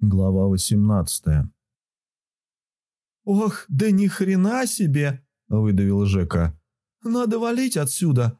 Глава 18 «Ох, да ни хрена себе!» – выдавил Жека. «Надо валить отсюда!»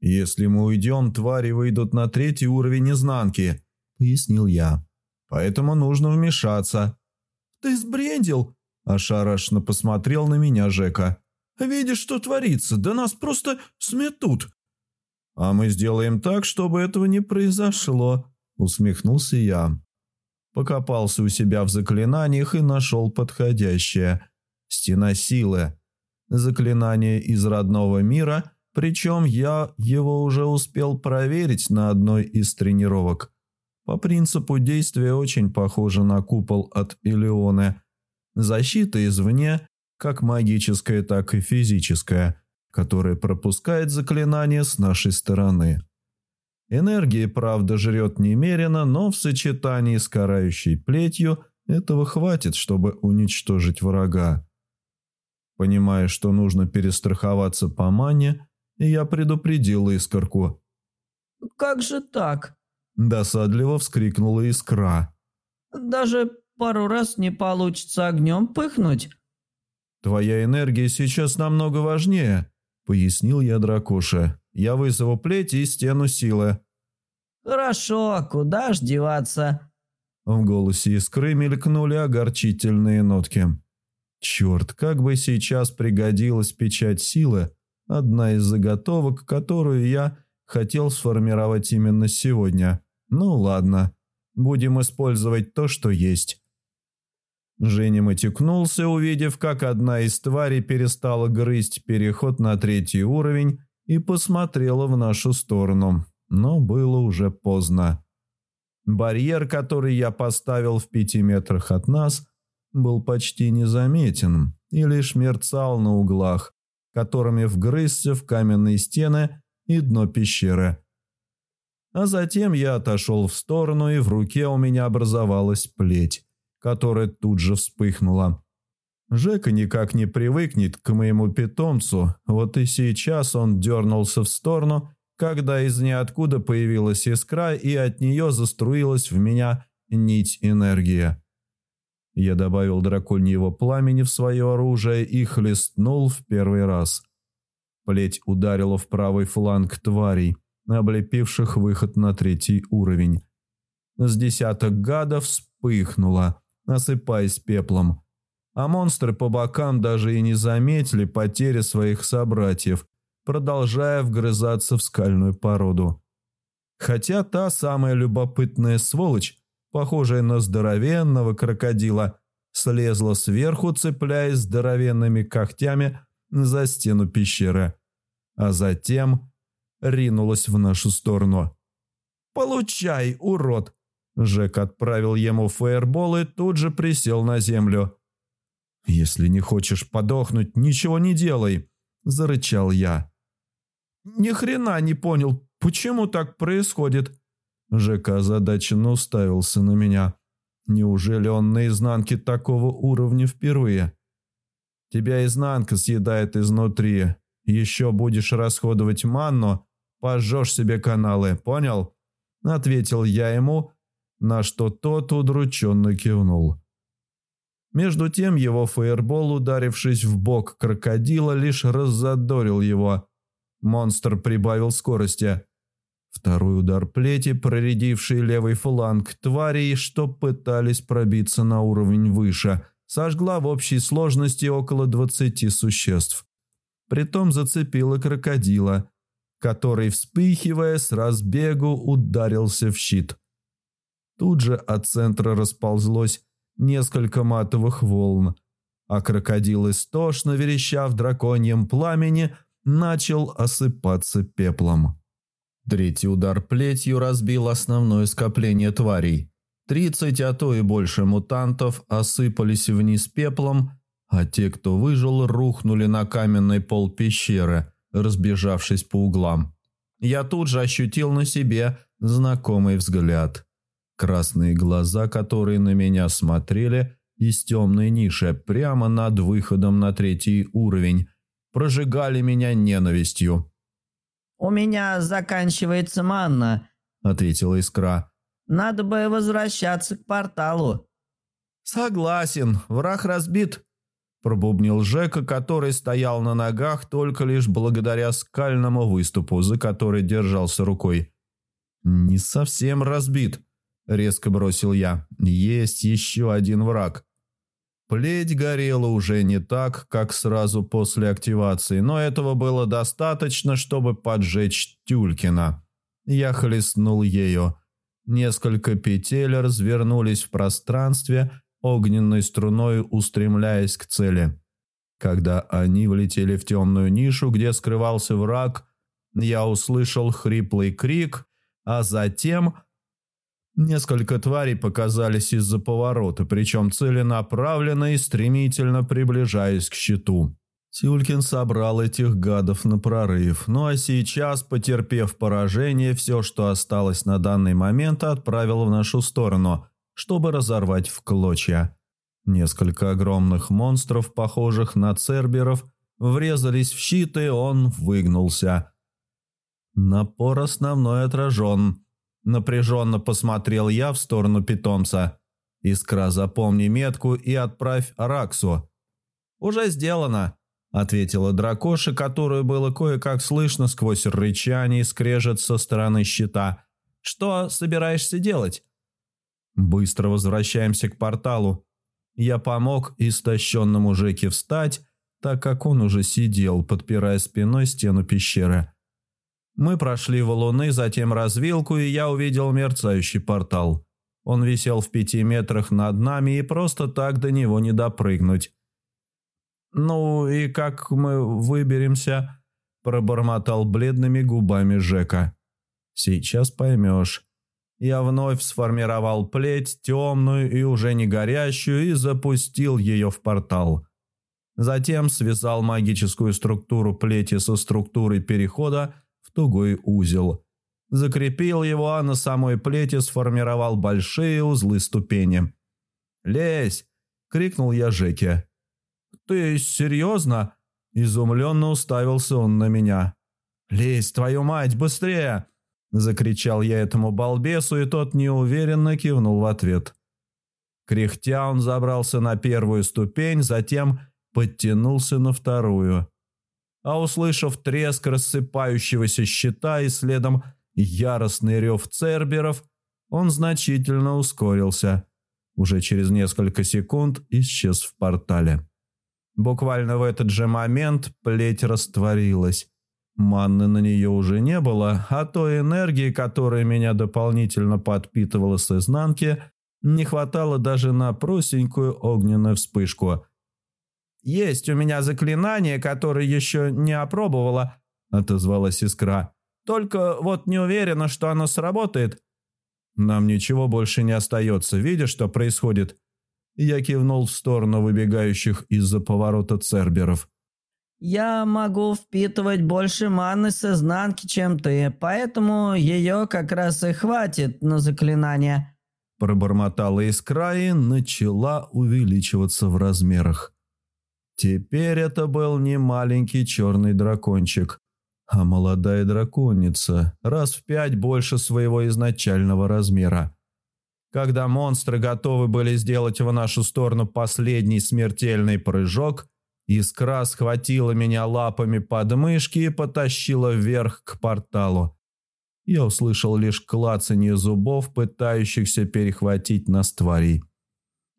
«Если мы уйдем, твари выйдут на третий уровень изнанки», – пояснил я. «Поэтому нужно вмешаться». «Ты сбрендил?» – ошарашенно посмотрел на меня Жека. «Видишь, что творится? Да нас просто сметут!» «А мы сделаем так, чтобы этого не произошло», – усмехнулся я. Покопался у себя в заклинаниях и нашел подходящее. «Стена силы». Заклинание из родного мира, причем я его уже успел проверить на одной из тренировок. По принципу действия очень похоже на купол от Илеоны. Защита извне, как магическая, так и физическая, которая пропускает заклинание с нашей стороны. Энергии, правда, жрет немерено, но в сочетании с карающей плетью этого хватит, чтобы уничтожить врага. Понимая, что нужно перестраховаться по мане, я предупредил искорку. «Как же так?» – досадливо вскрикнула искра. «Даже пару раз не получится огнем пыхнуть?» «Твоя энергия сейчас намного важнее», – пояснил я дракоша. Я вызову плеть и стену силы». «Хорошо, куда ж деваться?» В голосе искры мелькнули огорчительные нотки. «Черт, как бы сейчас пригодилась печать силы, одна из заготовок, которую я хотел сформировать именно сегодня. Ну ладно, будем использовать то, что есть». Женя матюкнулся, увидев, как одна из тварей перестала грызть переход на третий уровень и посмотрела в нашу сторону, но было уже поздно. Барьер, который я поставил в пяти метрах от нас, был почти незаметен и лишь мерцал на углах, которыми вгрызся в каменные стены и дно пещеры. А затем я отошел в сторону, и в руке у меня образовалась плеть, которая тут же вспыхнула. Жека никак не привыкнет к моему питомцу, вот и сейчас он дернулся в сторону, когда из ниоткуда появилась искра и от нее заструилась в меня нить энергии. Я добавил драконьего пламени в свое оружие и хлестнул в первый раз. Плеть ударила в правый фланг тварей, облепивших выход на третий уровень. С десяток гадов вспыхнуло, осыпаясь пеплом а монстры по бокам даже и не заметили потери своих собратьев, продолжая вгрызаться в скальную породу. Хотя та самая любопытная сволочь, похожая на здоровенного крокодила, слезла сверху, цепляясь здоровенными когтями за стену пещеры, а затем ринулась в нашу сторону. «Получай, урод!» Жек отправил ему фаербол и тут же присел на землю – «Если не хочешь подохнуть, ничего не делай», – зарычал я. «Ни хрена не понял, почему так происходит?» ЖК озадаченно уставился на меня. «Неужели он на изнанке такого уровня впервые?» «Тебя изнанка съедает изнутри. Еще будешь расходовать манну, пожжешь себе каналы, понял?» Ответил я ему, на что тот удрученно кивнул. Между тем его фаербол, ударившись в бок крокодила, лишь раззадорил его. Монстр прибавил скорости. Второй удар плети, проредивший левый фланг тварей, что пытались пробиться на уровень выше, сожгла в общей сложности около двадцати существ. Притом зацепила крокодила, который, вспыхивая с разбегу, ударился в щит. Тут же от центра расползлось несколько матовых волн, а крокодил, истошно вереща в драконьем пламени, начал осыпаться пеплом. Третий удар плетью разбил основное скопление тварей. Тридцать, а то и больше мутантов осыпались вниз пеплом, а те, кто выжил, рухнули на каменный пол пещеры, разбежавшись по углам. Я тут же ощутил на себе знакомый взгляд – Красные глаза, которые на меня смотрели из темной ниши прямо над выходом на третий уровень, прожигали меня ненавистью. «У меня заканчивается манна», — ответила искра. Надо бы возвращаться к порталу». «Согласен, враг разбит», – пробубнил Жека, который стоял на ногах только лишь благодаря скальному выступу, за который держался рукой. «Не совсем разбит», – резко бросил я. «Есть еще один враг». Плеть горела уже не так, как сразу после активации, но этого было достаточно, чтобы поджечь Тюлькина. Я хлестнул ее. Несколько петель развернулись в пространстве, огненной струной устремляясь к цели. Когда они влетели в темную нишу, где скрывался враг, я услышал хриплый крик, а затем Несколько тварей показались из-за поворота, причем целенаправленно и стремительно приближаясь к щиту. Тюлькин собрал этих гадов на прорыв, ну а сейчас, потерпев поражение, все, что осталось на данный момент, отправил в нашу сторону, чтобы разорвать в клочья. Несколько огромных монстров, похожих на церберов, врезались в щит, и он выгнулся. Напор основной отражен – Напряженно посмотрел я в сторону питомца. «Искра, запомни метку и отправь Араксу». «Уже сделано», – ответила дракоша, которую было кое-как слышно сквозь рычание и скрежет со стороны щита. «Что собираешься делать?» «Быстро возвращаемся к порталу». Я помог истощенному Жеке встать, так как он уже сидел, подпирая спиной стену пещеры. Мы прошли валуны, затем развилку, и я увидел мерцающий портал. Он висел в пяти метрах над нами, и просто так до него не допрыгнуть. «Ну и как мы выберемся?» – пробормотал бледными губами Жека. «Сейчас поймешь». Я вновь сформировал плеть, темную и уже не горящую, и запустил ее в портал. Затем связал магическую структуру плети со структурой перехода тугой узел. Закрепил его, а на самой плете сформировал большие узлы ступени. «Лезь!» – крикнул я Жеке. «Ты серьезно?» – изумленно уставился он на меня. «Лезь, твою мать, быстрее!» – закричал я этому балбесу, и тот неуверенно кивнул в ответ. Кряхтя он забрался на первую ступень, затем подтянулся на вторую а услышав треск рассыпающегося щита и следом яростный рев церберов, он значительно ускорился. Уже через несколько секунд исчез в портале. Буквально в этот же момент плеть растворилась. Манны на нее уже не было, а той энергии, которая меня дополнительно подпитывала с изнанки, не хватало даже на простенькую огненную вспышку – «Есть у меня заклинание, которое еще не опробовала», – отозвалась искра. «Только вот не уверена, что оно сработает». «Нам ничего больше не остается. Видишь, что происходит?» Я кивнул в сторону выбегающих из-за поворота церберов. «Я могу впитывать больше маны с изнанки, чем ты, поэтому ее как раз и хватит на заклинание», пробормотала искра и начала увеличиваться в размерах. Теперь это был не маленький черный дракончик, а молодая драконица, раз в пять больше своего изначального размера. Когда монстры готовы были сделать в нашу сторону последний смертельный прыжок, искра схватила меня лапами под мышки и потащила вверх к порталу. Я услышал лишь клацанье зубов, пытающихся перехватить нас тварей.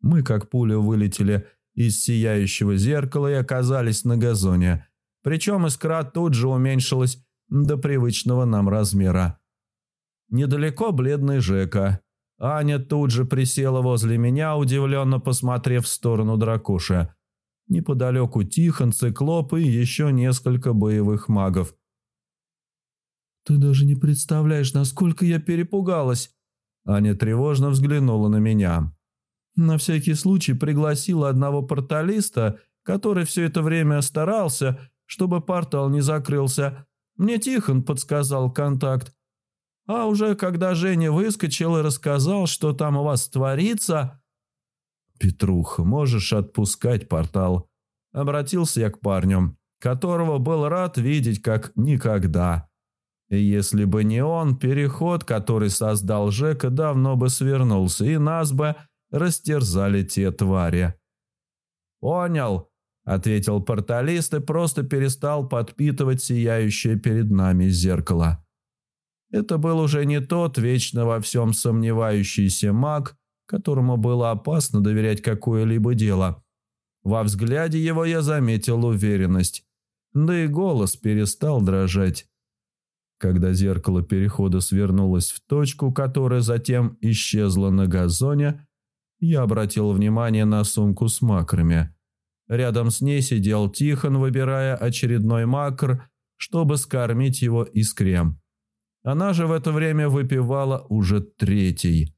Мы, как пуля, вылетели из сияющего зеркала и оказались на газоне. Причем искра тут же уменьшилась до привычного нам размера. Недалеко бледный Жека. Аня тут же присела возле меня, удивленно посмотрев в сторону дракоша. Неподалеку Тихон, Циклоп и еще несколько боевых магов. «Ты даже не представляешь, насколько я перепугалась!» Аня тревожно взглянула на меня. На всякий случай пригласила одного порталиста, который все это время старался, чтобы портал не закрылся. Мне Тихон подсказал контакт. А уже когда Женя выскочил и рассказал, что там у вас творится... «Петруха, можешь отпускать портал?» Обратился я к парню, которого был рад видеть как никогда. Если бы не он, переход, который создал Жека, давно бы свернулся, и нас бы растерзали те твари. «Понял», — ответил порталист и просто перестал подпитывать сияющее перед нами зеркало. Это был уже не тот вечно во всем сомневающийся маг, которому было опасно доверять какое-либо дело. Во взгляде его я заметил уверенность, да и голос перестал дрожать. Когда зеркало перехода свернулось в точку, которая затем исчезла на газоне, я обратил внимание на сумку с макрами. Рядом с ней сидел Тихон, выбирая очередной макр, чтобы скормить его искрем. Она же в это время выпивала уже третий.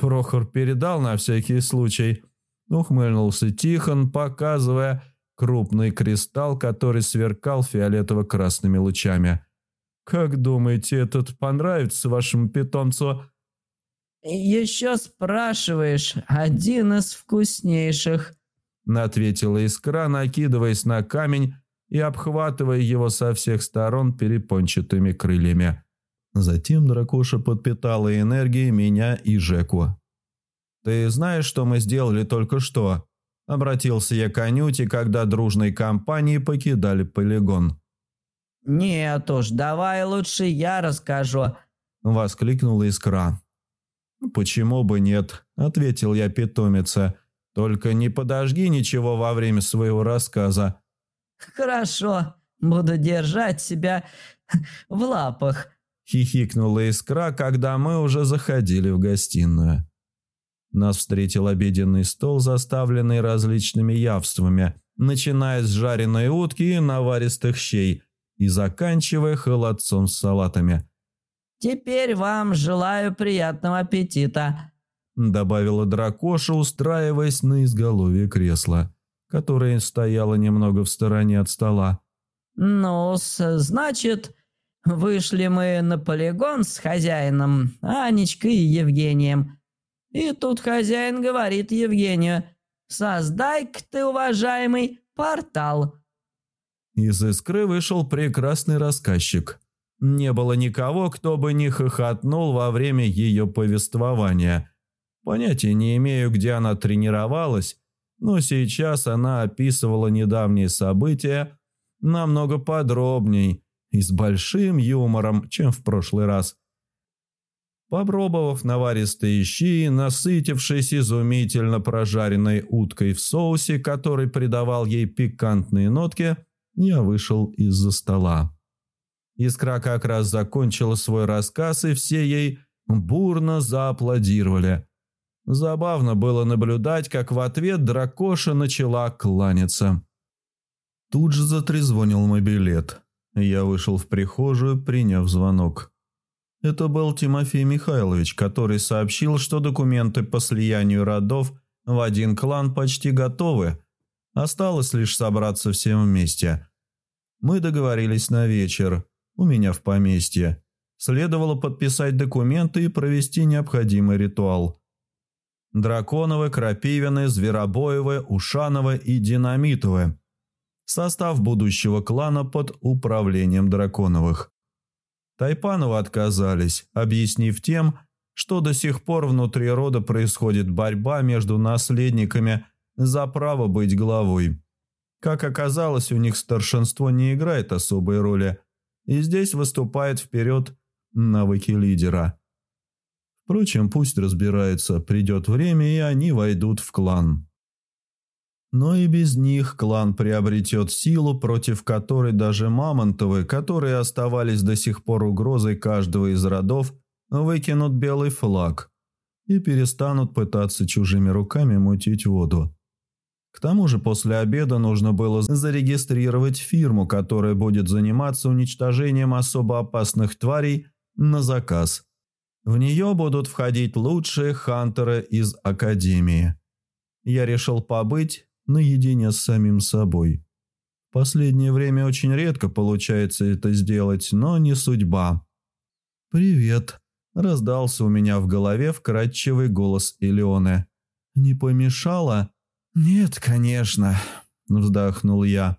Прохор передал на всякий случай. Ухмыльнулся Тихон, показывая крупный кристалл, который сверкал фиолетово-красными лучами – «Как думаете, этот понравится вашему питомцу?» «Еще спрашиваешь, один из вкуснейших», — ответила искра, накидываясь на камень и обхватывая его со всех сторон перепончатыми крыльями. Затем дракоша подпитала энергией меня и Жеку. «Ты знаешь, что мы сделали только что?» Обратился я к Анюте, когда дружной компанией покидали полигон. «Нет уж, давай лучше я расскажу», – воскликнула искра. «Почему бы нет?» – ответил я питомице. «Только не подожги ничего во время своего рассказа». «Хорошо, буду держать себя в лапах», – хихикнула искра, когда мы уже заходили в гостиную. Нас встретил обеденный стол, заставленный различными явствами, начиная с жареной утки и наваристых щей – и заканчивая холодцом с салатами. «Теперь вам желаю приятного аппетита», – добавила дракоша, устраиваясь на изголовье кресла, которое стояло немного в стороне от стола. ну значит, вышли мы на полигон с хозяином, Анечкой и Евгением. И тут хозяин говорит Евгению, «Создай-ка ты, уважаемый, портал». Из искры вышел прекрасный рассказчик. Не было никого, кто бы не хохотнул во время ее повествования. Понятия не имею, где она тренировалась, но сейчас она описывала недавние события намного подробней и с большим юмором, чем в прошлый раз. Попробовав наваристые щи, насытившись изумительно прожаренной уткой в соусе, который придавал ей пикантные нотки – я вышел из-за стола. Искра как раз закончила свой рассказ, и все ей бурно зааплодировали. Забавно было наблюдать, как в ответ дракоша начала кланяться. Тут же затрезвонил мой билет. Я вышел в прихожую, приняв звонок. Это был Тимофей Михайлович, который сообщил, что документы по слиянию родов в один клан почти готовы, Осталось лишь собраться всем вместе. Мы договорились на вечер, у меня в поместье. Следовало подписать документы и провести необходимый ритуал. Драконовы, Крапивины, Зверобоевы, Ушановы и Динамитовы. Состав будущего клана под управлением Драконовых. Тайпановы отказались, объяснив тем, что до сих пор внутри рода происходит борьба между наследниками за право быть главой. Как оказалось, у них старшинство не играет особой роли, и здесь выступает вперед навыки лидера. Впрочем, пусть разбираются, придет время, и они войдут в клан. Но и без них клан приобретет силу, против которой даже Мамонтовы, которые оставались до сих пор угрозой каждого из родов, выкинут белый флаг и перестанут пытаться чужими руками мутить воду. К тому же после обеда нужно было зарегистрировать фирму, которая будет заниматься уничтожением особо опасных тварей на заказ. В нее будут входить лучшие хантеры из Академии. Я решил побыть наедине с самим собой. Последнее время очень редко получается это сделать, но не судьба. «Привет», – раздался у меня в голове вкрадчивый голос Элеоны. «Не помешало?» «Нет, конечно», – вздохнул я.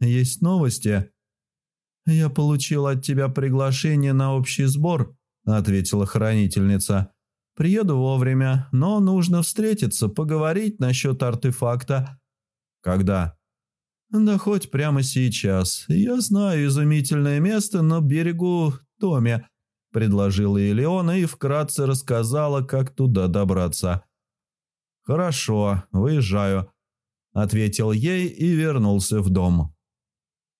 «Есть новости?» «Я получил от тебя приглашение на общий сбор», – ответила хранительница. «Приеду вовремя, но нужно встретиться, поговорить насчет артефакта». «Когда?» «Да хоть прямо сейчас. Я знаю изумительное место на берегу Томе», – предложила Елеона и вкратце рассказала, как туда добраться. «Хорошо, выезжаю», – ответил ей и вернулся в дом.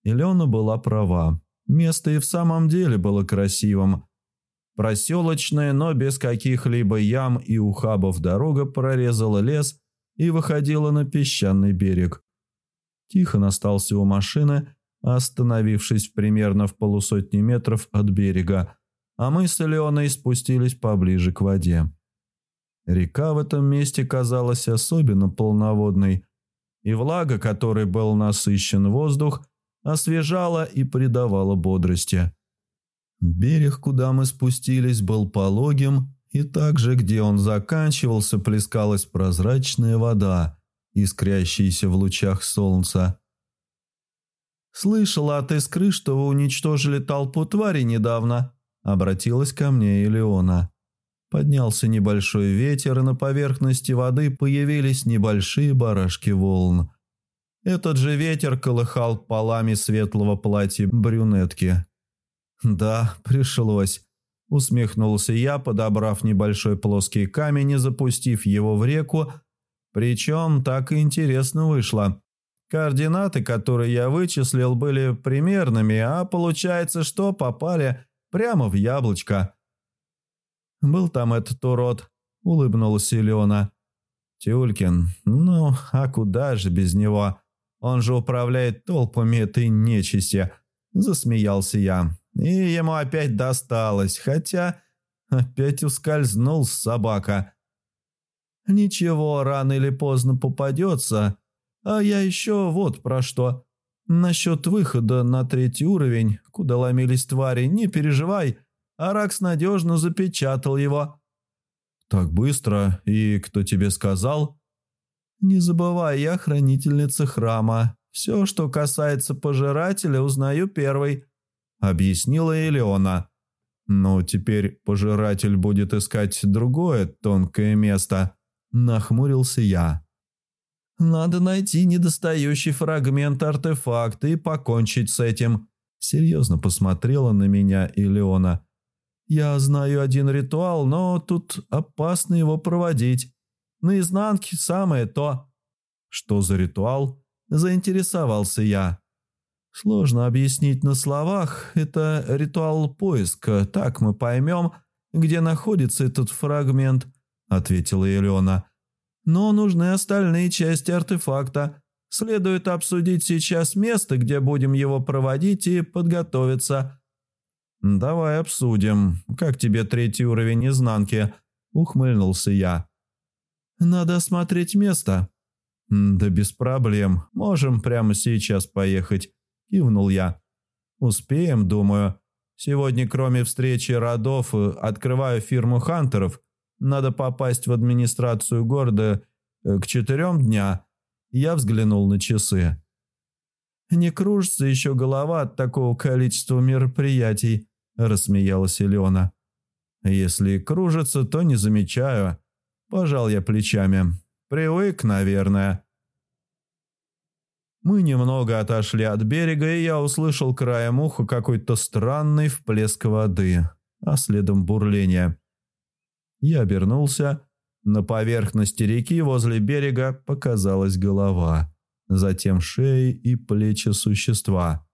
Елена была права. Место и в самом деле было красивым. Проселочная, но без каких-либо ям и ухабов дорога прорезала лес и выходила на песчаный берег. Тихон остался у машины, остановившись примерно в полусотни метров от берега, а мы с Леоной спустились поближе к воде. Река в этом месте казалась особенно полноводной, и влага, которой был насыщен воздух, освежала и придавала бодрости. Берег, куда мы спустились, был пологим, и также, где он заканчивался, плескалась прозрачная вода, искрящаяся в лучах солнца. «Слышала от искры, что вы уничтожили толпу тварей недавно», — обратилась ко мне Элеона. Поднялся небольшой ветер, и на поверхности воды появились небольшие барашки волн. Этот же ветер колыхал полами светлого платья брюнетки. «Да, пришлось», – усмехнулся я, подобрав небольшой плоский камень и запустив его в реку, причем так и интересно вышло. Координаты, которые я вычислил, были примерными, а получается, что попали прямо в яблочко. «Был там этот урод», – улыбнулась Илена. «Тюлькин, ну, а куда же без него?» Он же управляет толпами этой нечисти. Засмеялся я. И ему опять досталось, хотя опять ускользнул собака. Ничего, рано или поздно попадется. А я еще вот про что. Насчет выхода на третий уровень, куда ломились твари, не переживай. Аракс надежно запечатал его. «Так быстро? И кто тебе сказал?» «Не забывай, я хранительница храма. Все, что касается пожирателя, узнаю первой», — объяснила Элеона. «Ну, теперь пожиратель будет искать другое тонкое место», — нахмурился я. «Надо найти недостающий фрагмент артефакта и покончить с этим», — серьезно посмотрела на меня Элеона. «Я знаю один ритуал, но тут опасно его проводить. На изнанке самое то. Что за ритуал? Заинтересовался я. Сложно объяснить на словах. Это ритуал поиска. Так мы поймем, где находится этот фрагмент, ответила Елена. Но нужны остальные части артефакта. Следует обсудить сейчас место, где будем его проводить и подготовиться. «Давай обсудим. Как тебе третий уровень изнанки?» – ухмыльнулся я. «Надо осмотреть место». «Да без проблем. Можем прямо сейчас поехать», – кивнул я. «Успеем, думаю. Сегодня, кроме встречи родов, открываю фирму хантеров. Надо попасть в администрацию города э, к четырем дня». Я взглянул на часы. «Не кружится еще голова от такого количества мероприятий», – рассмеялась Елена. «Если кружится, то не замечаю. Пожал я плечами. Привык, наверное. Мы немного отошли от берега, и я услышал краем уха какой-то странный вплеск воды, а следом бурление. Я обернулся. На поверхности реки возле берега показалась голова, затем шеи и плечи существа.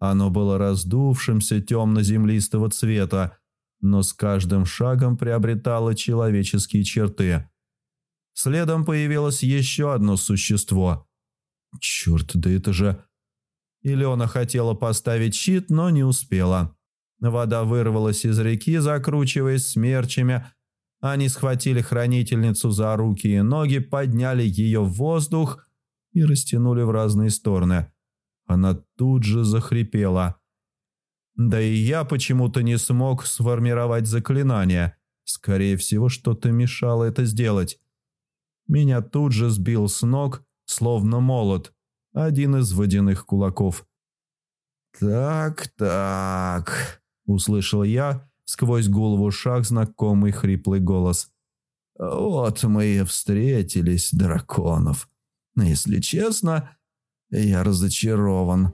Оно было раздувшимся темно-землистого цвета, но с каждым шагом приобретало человеческие черты. Следом появилось еще одно существо. Черт, да это же... Илена хотела поставить щит, но не успела. Вода вырвалась из реки, закручиваясь смерчами. Они схватили хранительницу за руки и ноги, подняли ее в воздух и растянули в разные стороны. Она тут же захрипела. Да и я почему-то не смог сформировать заклинание. Скорее всего, что-то мешало это сделать. Меня тут же сбил с ног, словно молот, один из водяных кулаков. «Так-так», – услышал я сквозь гул в ушах знакомый хриплый голос. «Вот мы и встретились, драконов. Если честно, я разочарован».